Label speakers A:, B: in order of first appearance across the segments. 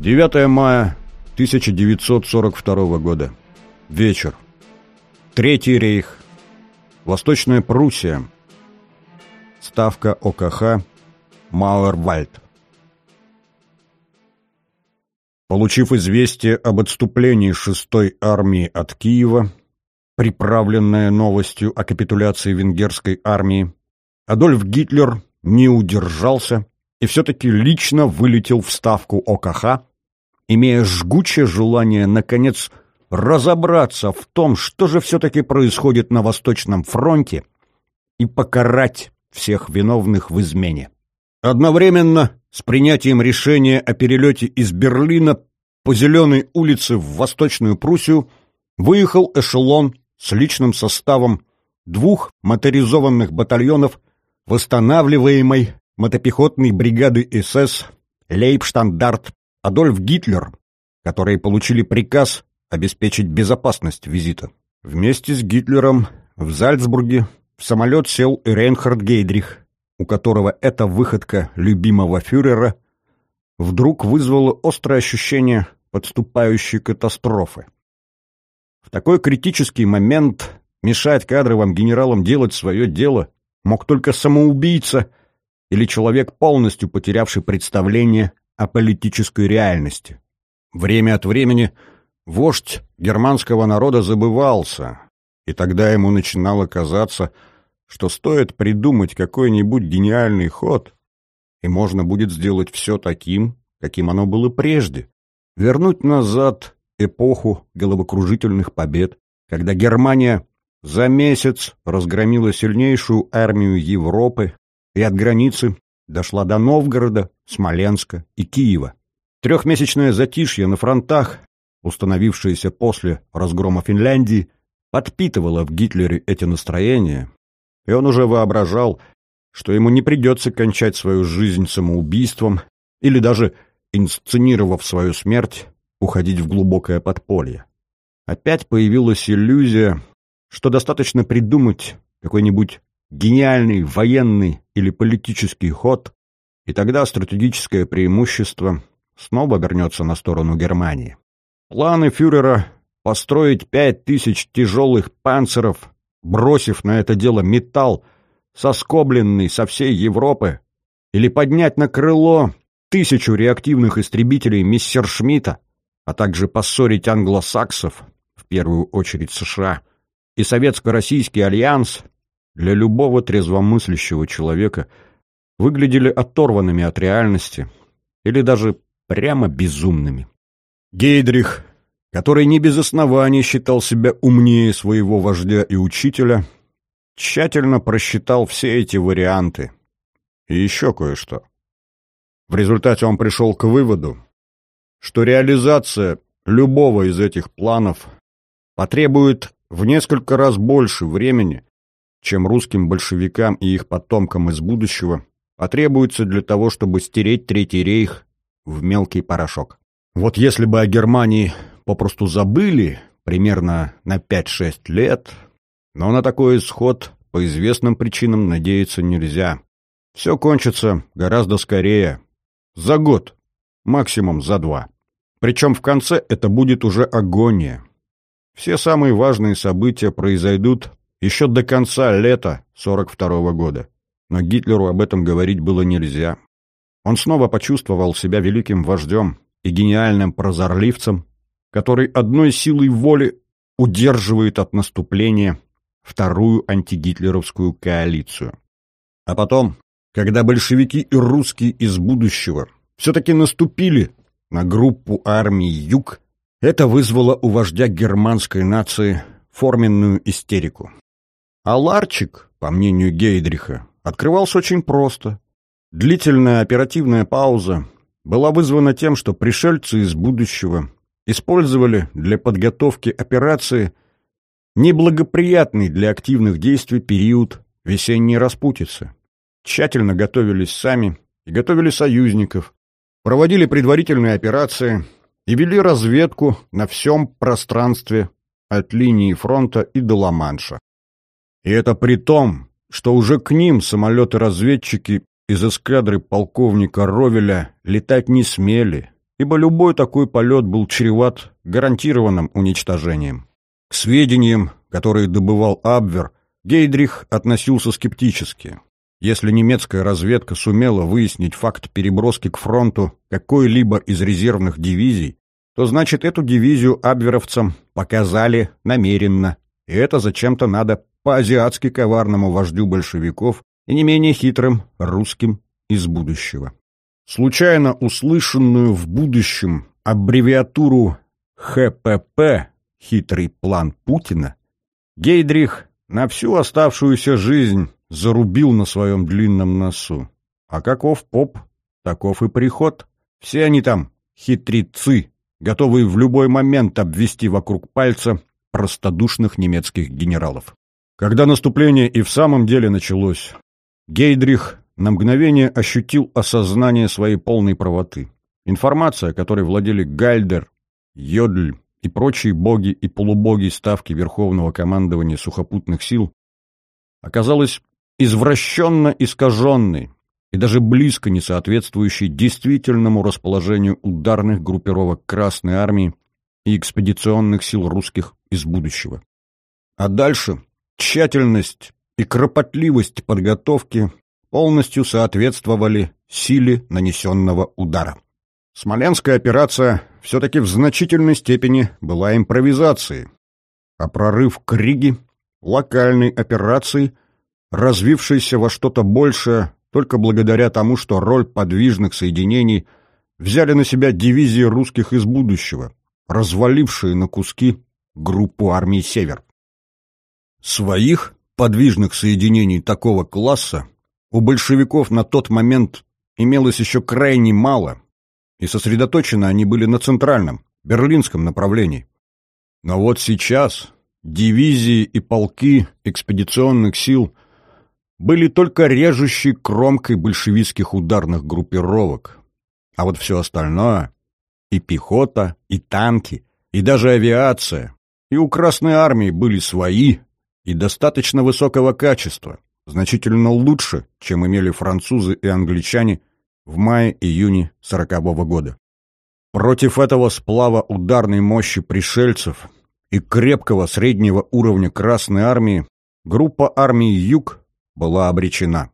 A: 9 мая 1942 года. Вечер. Третий рейх. Восточная Пруссия. Ставка ОКХ. Мауэрвальд. Получив известие об отступлении 6-й армии от Киева, приправленное новостью о капитуляции венгерской армии, Адольф Гитлер не удержался и все-таки лично вылетел в ставку ОКХ, имея жгучее желание, наконец, разобраться в том, что же все-таки происходит на Восточном фронте, и покарать всех виновных в измене. Одновременно с принятием решения о перелете из Берлина по Зеленой улице в Восточную Пруссию выехал эшелон с личным составом двух моторизованных батальонов восстанавливаемой мотопехотной бригады СС Лейбштандарт Адольф Гитлер, которые получили приказ обеспечить безопасность визита. Вместе с Гитлером в Зальцбурге в самолет сел и Рейнхард Гейдрих, у которого эта выходка любимого фюрера вдруг вызвала острое ощущение подступающей катастрофы. В такой критический момент мешать кадровым генералам делать свое дело мог только самоубийца или человек, полностью потерявший представление о политической реальности. Время от времени вождь германского народа забывался, и тогда ему начинало казаться, что стоит придумать какой-нибудь гениальный ход, и можно будет сделать все таким, каким оно было прежде, вернуть назад эпоху головокружительных побед, когда Германия за месяц разгромила сильнейшую армию Европы и от границы дошла до Новгорода, Смоленска и Киева. Трехмесячное затишье на фронтах, установившееся после разгрома Финляндии, подпитывало в Гитлере эти настроения, и он уже воображал, что ему не придется кончать свою жизнь самоубийством или даже, инсценировав свою смерть, уходить в глубокое подполье. Опять появилась иллюзия, что достаточно придумать какой-нибудь гениальный военный или политический ход, и тогда стратегическое преимущество снова вернется на сторону Германии. Планы фюрера построить пять тысяч тяжелых панцеров, бросив на это дело металл, соскобленный со всей Европы, или поднять на крыло тысячу реактивных истребителей Мессершмитта, а также поссорить англосаксов, в первую очередь США, и Советско-Российский альянс для любого трезвомыслящего человека выглядели оторванными от реальности или даже прямо безумными. Гейдрих, который не без оснований считал себя умнее своего вождя и учителя, тщательно просчитал все эти варианты. И еще кое-что. В результате он пришел к выводу, что реализация любого из этих планов потребует в несколько раз больше времени, чем русским большевикам и их потомкам из будущего потребуется для того, чтобы стереть Третий рейх в мелкий порошок. Вот если бы о Германии попросту забыли примерно на 5-6 лет, но на такой исход по известным причинам надеяться нельзя. Все кончится гораздо скорее. За год, максимум за два. Причем в конце это будет уже агония. Все самые важные события произойдут еще до конца лета 42 -го года. Но Гитлеру об этом говорить было нельзя. Он снова почувствовал себя великим вождем и гениальным прозорливцем, который одной силой воли удерживает от наступления вторую антигитлеровскую коалицию. А потом, когда большевики и русские из будущего все-таки наступили на группу армий «Юг», это вызвало у вождя германской нации форменную истерику. А Ларчик, по мнению Гейдриха, открывался очень просто. Длительная оперативная пауза была вызвана тем, что пришельцы из будущего использовали для подготовки операции неблагоприятный для активных действий период весенней распутицы. Тщательно готовились сами и готовили союзников, проводили предварительные операции – и вели разведку на всем пространстве от линии фронта и до Ла-Манша. И это при том, что уже к ним самолеты-разведчики из эскадры полковника Ровеля летать не смели ибо любой такой полет был чреват гарантированным уничтожением. К сведениям, которые добывал Абвер, Гейдрих относился скептически. Если немецкая разведка сумела выяснить факт переброски к фронту какой-либо из резервных дивизий, то значит эту дивизию абверовцам показали намеренно, и это зачем-то надо по-азиатски коварному вождю большевиков и не менее хитрым русским из будущего. Случайно услышанную в будущем аббревиатуру ХПП «Хитрый план Путина» Гейдрих на всю оставшуюся жизнь зарубил на своем длинном носу. А каков поп, таков и приход. Все они там хитрецы, готовые в любой момент обвести вокруг пальца простодушных немецких генералов. Когда наступление и в самом деле началось, Гейдрих на мгновение ощутил осознание своей полной правоты. Информация, которой владели Гальдер, Йодль и прочие боги и полубоги ставки Верховного командования сухопутных сил, оказалась извращенно искаженной и даже близко не соответствующей действительному расположению ударных группировок Красной Армии и экспедиционных сил русских из будущего. А дальше тщательность и кропотливость подготовки полностью соответствовали силе нанесенного удара. Смоленская операция все-таки в значительной степени была импровизацией, а прорыв к Риге — локальной операцией, развившейся во что-то большее только благодаря тому, что роль подвижных соединений взяли на себя дивизии русских из будущего, развалившие на куски группу армий «Север». Своих подвижных соединений такого класса у большевиков на тот момент имелось еще крайне мало, и сосредоточены они были на центральном, берлинском направлении. Но вот сейчас дивизии и полки экспедиционных сил были только режущей кромкой большевистских ударных группировок. А вот все остальное — и пехота, и танки, и даже авиация, и у Красной Армии были свои и достаточно высокого качества, значительно лучше, чем имели французы и англичане в мае-июне сорокового года. Против этого сплава ударной мощи пришельцев и крепкого среднего уровня Красной Армии группа армии «Юг» была обречена.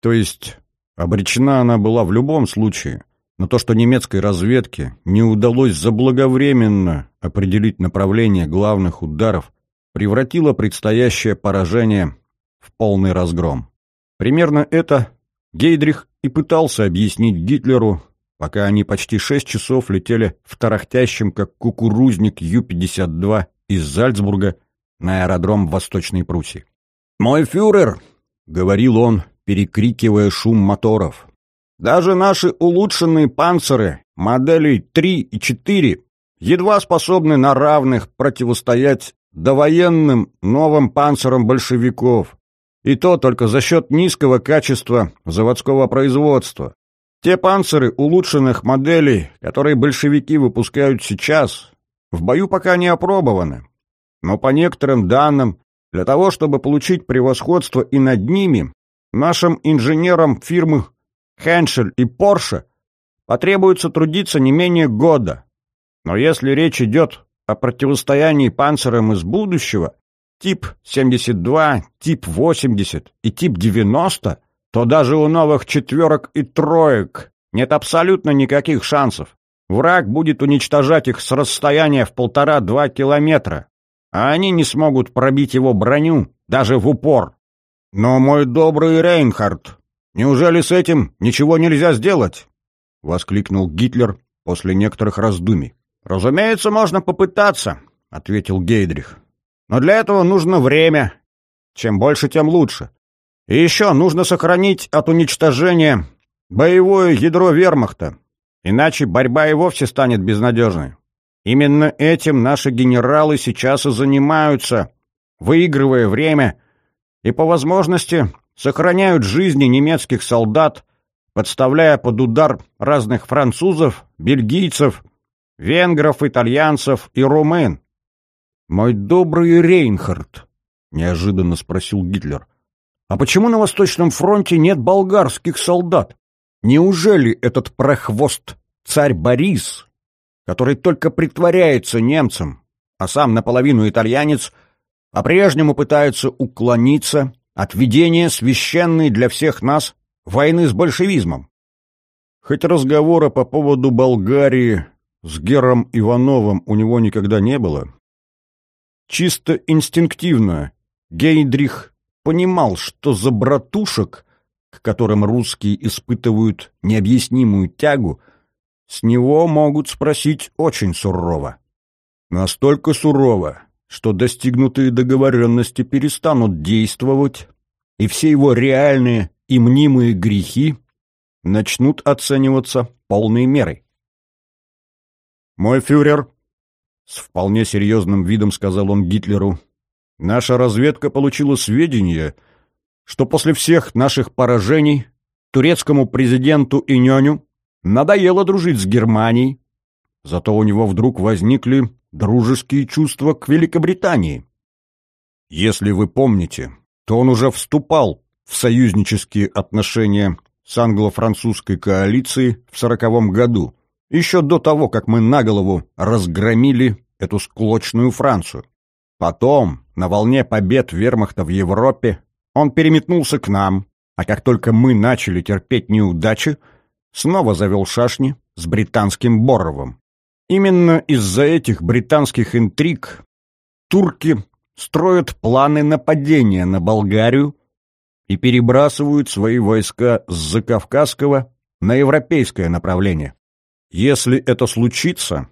A: То есть обречена она была в любом случае, но то, что немецкой разведке не удалось заблаговременно определить направление главных ударов, превратило предстоящее поражение в полный разгром. Примерно это Гейдрих и пытался объяснить Гитлеру, пока они почти шесть часов летели в тарахтящем, как кукурузник Ю-52 из Зальцбурга на аэродром в Восточной Пруссии. «Мой фюрер!» — говорил он, перекрикивая шум моторов. «Даже наши улучшенные панциры моделей 3 и 4 едва способны на равных противостоять довоенным новым панцирам большевиков, и то только за счет низкого качества заводского производства. Те панциры улучшенных моделей, которые большевики выпускают сейчас, в бою пока не опробованы. Но по некоторым данным, для того, чтобы получить превосходство и над ними, нашим инженерам фирмы Хеншель и Порше потребуется трудиться не менее года. Но если речь идет о противостоянии панцирам из будущего, тип 72, тип 80 и тип 90, то даже у новых четверок и троек нет абсолютно никаких шансов. Враг будет уничтожать их с расстояния в полтора-два километра, а они не смогут пробить его броню даже в упор. Но, мой добрый Рейнхард, неужели с этим ничего нельзя сделать? — воскликнул Гитлер после некоторых раздумий. «Разумеется, можно попытаться», — ответил Гейдрих. Но для этого нужно время. Чем больше, тем лучше. И еще нужно сохранить от уничтожения боевое ядро вермахта, иначе борьба и вовсе станет безнадежной. Именно этим наши генералы сейчас и занимаются, выигрывая время и, по возможности, сохраняют жизни немецких солдат, подставляя под удар разных французов, бельгийцев, венгров, итальянцев и румын. «Мой добрый Рейнхард», — неожиданно спросил Гитлер, «а почему на Восточном фронте нет болгарских солдат? Неужели этот прохвост царь Борис, который только притворяется немцем, а сам наполовину итальянец, по-прежнему пытается уклониться от ведения священной для всех нас войны с большевизмом. Хоть разговора по поводу Болгарии с Гером Ивановым у него никогда не было, чисто инстинктивно Гейдрих понимал, что за братушек, к которым русские испытывают необъяснимую тягу, с него могут спросить очень сурово. Настолько сурово, что достигнутые договоренности перестанут действовать, и все его реальные и мнимые грехи начнут оцениваться полной мерой. «Мой фюрер», — с вполне серьезным видом сказал он Гитлеру, — «наша разведка получила сведения, что после всех наших поражений турецкому президенту Иньоню надоело дружить с Германией, зато у него вдруг возникли дружеские чувства к Великобритании. Если вы помните, то он уже вступал в союзнические отношения с англо-французской коалицией в сороковом году, еще до того, как мы на голову разгромили эту склочную Францию. Потом, на волне побед вермахта в Европе, он переметнулся к нам, а как только мы начали терпеть неудачи, снова завел шашни с британским Боровым. Именно из-за этих британских интриг турки строят планы нападения на Болгарию и перебрасывают свои войска с Закавказского на европейское направление. Если это случится,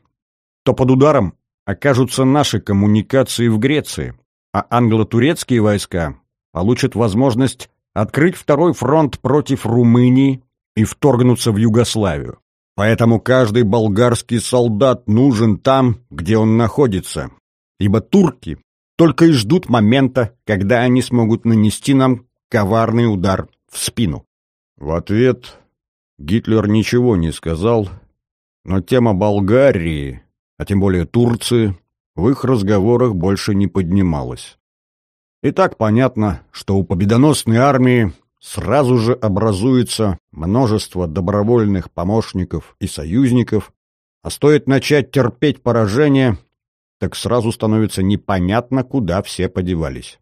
A: то под ударом окажутся наши коммуникации в Греции, а англо-турецкие войска получат возможность открыть второй фронт против Румынии и вторгнуться в Югославию. Поэтому каждый болгарский солдат нужен там, где он находится, ибо турки только и ждут момента, когда они смогут нанести нам коварный удар в спину. В ответ Гитлер ничего не сказал, но тема Болгарии, а тем более Турции, в их разговорах больше не поднималась. И так понятно, что у победоносной армии сразу же образуется множество добровольных помощников и союзников, а стоит начать терпеть поражение, так сразу становится непонятно, куда все подевались.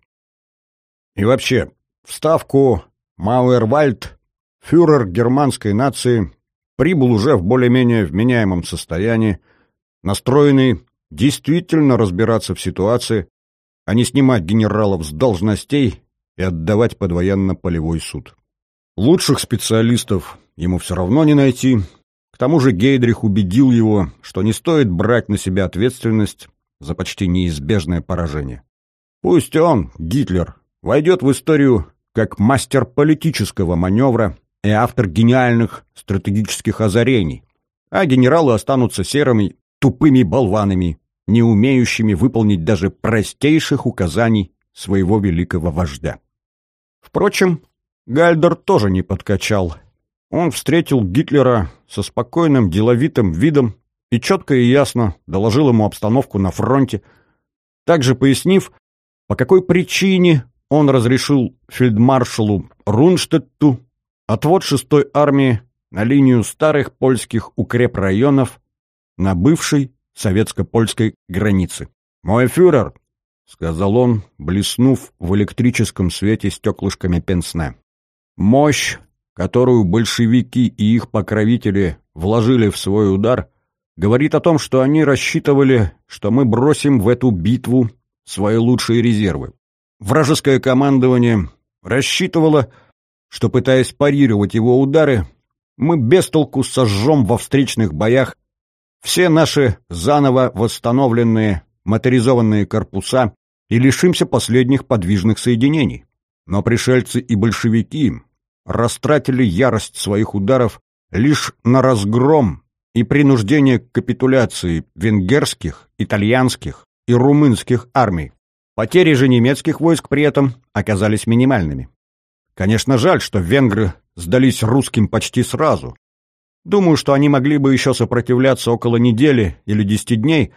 A: И вообще, в ставку Мауэрвальд фюрер германской нации прибыл уже в более-менее вменяемом состоянии, настроенный действительно разбираться в ситуации, а не снимать генералов с должностей и отдавать под военно-полевой суд. Лучших специалистов ему все равно не найти. К тому же Гейдрих убедил его, что не стоит брать на себя ответственность за почти неизбежное поражение. Пусть он, Гитлер, войдет в историю как мастер политического маневра и автор гениальных стратегических озарений, а генералы останутся серыми, тупыми болванами, не умеющими выполнить даже простейших указаний своего великого вождя. Впрочем, Гальдер тоже не подкачал. Он встретил Гитлера со спокойным деловитым видом и четко и ясно доложил ему обстановку на фронте, также пояснив, по какой причине он разрешил фельдмаршалу Рунштетту отвод шестой армии на линию старых польских укрепрайонов на бывшей советско-польской границе. «Мой фюрер, — сказал он, блеснув в электрическом свете стеклышками пенсне. «Мощь, которую большевики и их покровители вложили в свой удар, говорит о том, что они рассчитывали, что мы бросим в эту битву свои лучшие резервы. Вражеское командование рассчитывало, что, пытаясь парировать его удары, мы без толку сожжем во встречных боях все наши заново восстановленные моторизованные корпуса и лишимся последних подвижных соединений. Но пришельцы и большевики растратили ярость своих ударов лишь на разгром и принуждение к капитуляции венгерских, итальянских и румынских армий. Потери же немецких войск при этом оказались минимальными. Конечно, жаль, что венгры сдались русским почти сразу. Думаю, что они могли бы еще сопротивляться около недели или десяти дней,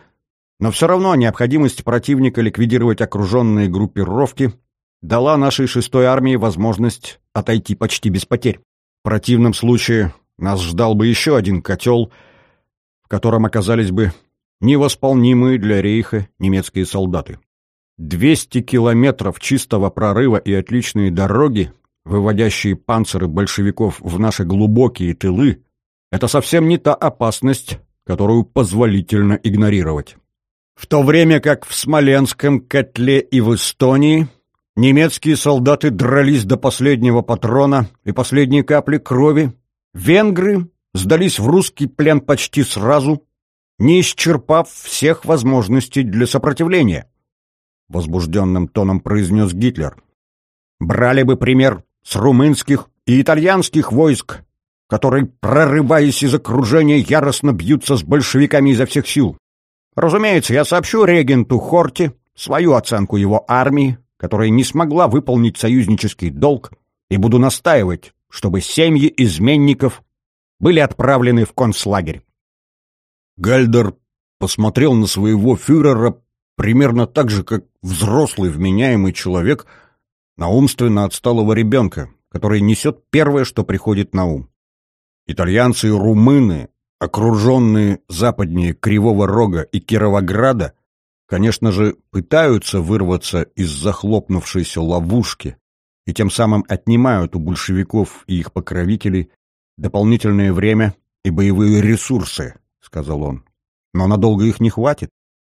A: но все равно необходимость противника ликвидировать окруженные группировки дала нашей шестой армии возможность отойти почти без потерь. В противном случае нас ждал бы еще один котел, в котором оказались бы невосполнимые для рейха немецкие солдаты. 200 километров чистого прорыва и отличные дороги, выводящие панциры большевиков в наши глубокие тылы, это совсем не та опасность, которую позволительно игнорировать. В то время как в Смоленском котле и в Эстонии немецкие солдаты дрались до последнего патрона и последней капли крови, венгры сдались в русский плен почти сразу, не исчерпав всех возможностей для сопротивления. — возбужденным тоном произнес Гитлер. «Брали бы пример с румынских и итальянских войск, которые, прорываясь из окружения, яростно бьются с большевиками изо всех сил. Разумеется, я сообщу регенту Хорти свою оценку его армии, которая не смогла выполнить союзнический долг, и буду настаивать, чтобы семьи изменников были отправлены в концлагерь. Гальдер посмотрел на своего фюрера примерно так же, как взрослый вменяемый человек на умственно отсталого ребенка, который несет первое, что приходит на ум. Итальянцы и румыны, окруженные западнее Кривого Рога и Кировограда, конечно же, пытаются вырваться из захлопнувшейся ловушки и тем самым отнимают у большевиков и их покровителей дополнительное время и боевые ресурсы, сказал он. Но надолго их не хватит.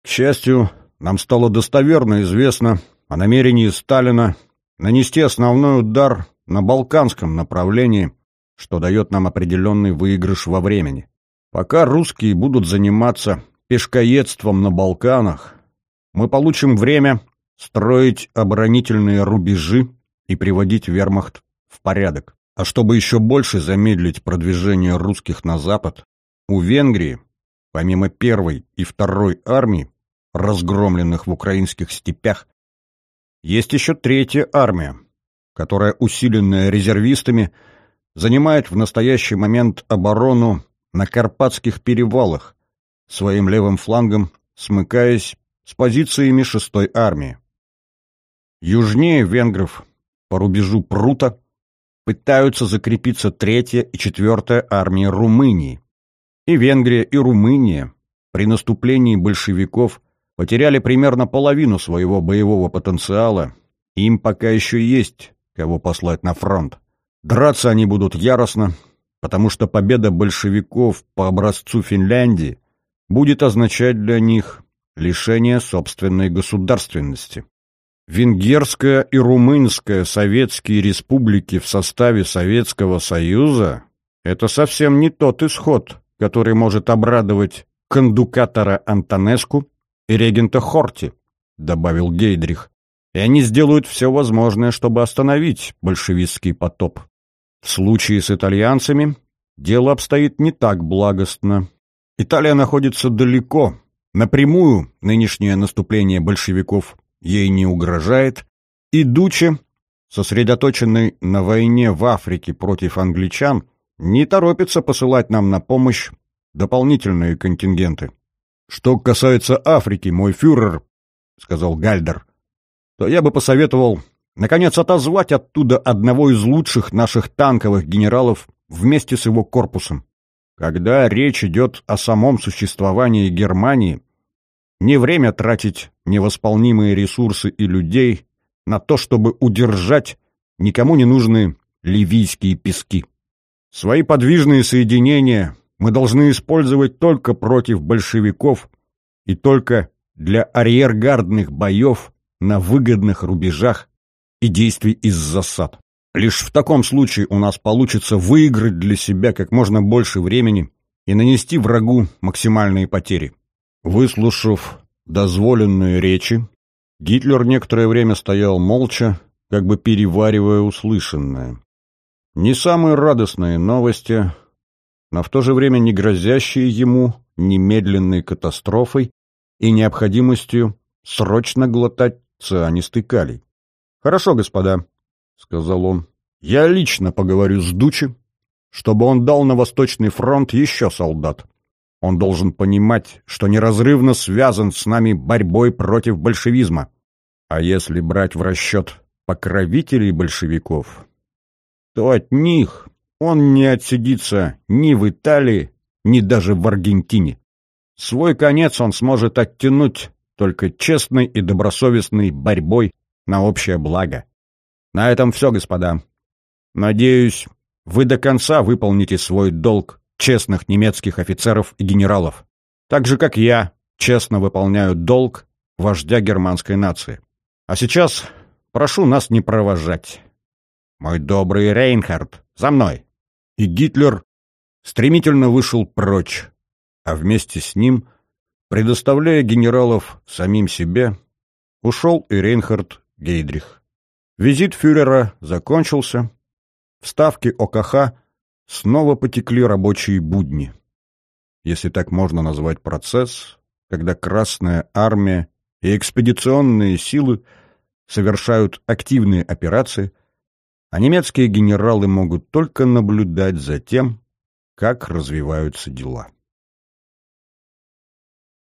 A: К счастью, нам стало достоверно известно о намерении Сталина нанести основной удар на Балканском направлении, что дает нам определенный выигрыш во времени. Пока русские будут заниматься пешкоедством на Балканах, мы получим время строить оборонительные рубежи и приводить вермахт в порядок. А чтобы еще больше замедлить продвижение русских на запад, у Венгрии, помимо первой и второй армий, разгромленных в украинских степях, есть еще третья армия, которая, усиленная резервистами, занимает в настоящий момент оборону на Карпатских перевалах, своим левым флангом смыкаясь с позициями шестой армии. Южнее венгров, по рубежу Прута, пытаются закрепиться третья и четвертая армии Румынии. И Венгрия, и Румыния при наступлении большевиков потеряли примерно половину своего боевого потенциала, им пока еще есть кого послать на фронт. Драться они будут яростно, потому что победа большевиков по образцу Финляндии будет означать для них лишение собственной государственности. Венгерская и Румынская советские республики в составе Советского Союза – это совсем не тот исход, который может обрадовать кондукатора Антонеску и регента Хорти, добавил Гейдрих, и они сделают все возможное, чтобы остановить большевистский потоп. В случае с итальянцами дело обстоит не так благостно. Италия находится далеко, напрямую нынешнее наступление большевиков ей не угрожает, и Дуче, сосредоточенный на войне в Африке против англичан, не торопится посылать нам на помощь дополнительные контингенты. «Что касается Африки, мой фюрер», — сказал Гальдер, — «то я бы посоветовал, наконец, отозвать оттуда одного из лучших наших танковых генералов вместе с его корпусом. Когда речь идет о самом существовании Германии, не время тратить невосполнимые ресурсы и людей на то, чтобы удержать никому не нужные ливийские пески. Свои подвижные соединения мы должны использовать только против большевиков и только для арьергардных боев на выгодных рубежах и действий из засад. Лишь в таком случае у нас получится выиграть для себя как можно больше времени и нанести врагу максимальные потери. Выслушав дозволенные речи, Гитлер некоторое время стоял молча, как бы переваривая услышанное. Не самые радостные новости но в то же время не грозящие ему немедленной катастрофой и необходимостью срочно глотать цианистый калий. «Хорошо, господа», — сказал он, — «я лично поговорю с Дучи, чтобы он дал на Восточный фронт еще солдат. Он должен понимать, что неразрывно связан с нами борьбой против большевизма. А если брать в расчет покровителей большевиков, то от них он не отсидится ни в Италии, ни даже в Аргентине. Свой конец он сможет оттянуть только честной и добросовестной борьбой на общее благо. На этом все, господа. Надеюсь, вы до конца выполните свой долг честных немецких офицеров и генералов, так же, как я честно выполняю долг вождя германской нации. А сейчас прошу нас не провожать. Мой добрый Рейнхард, за мной!» И Гитлер стремительно вышел прочь, а вместе с ним, предоставляя генералов самим себе, ушел и Рейнхард Гейдрих. Визит фюрера закончился. В ставке ОКХ снова потекли рабочие будни. Если так можно назвать процесс, когда Красная Армия и экспедиционные силы совершают активные операции, а немецкие генералы могут только наблюдать за тем, как развиваются дела.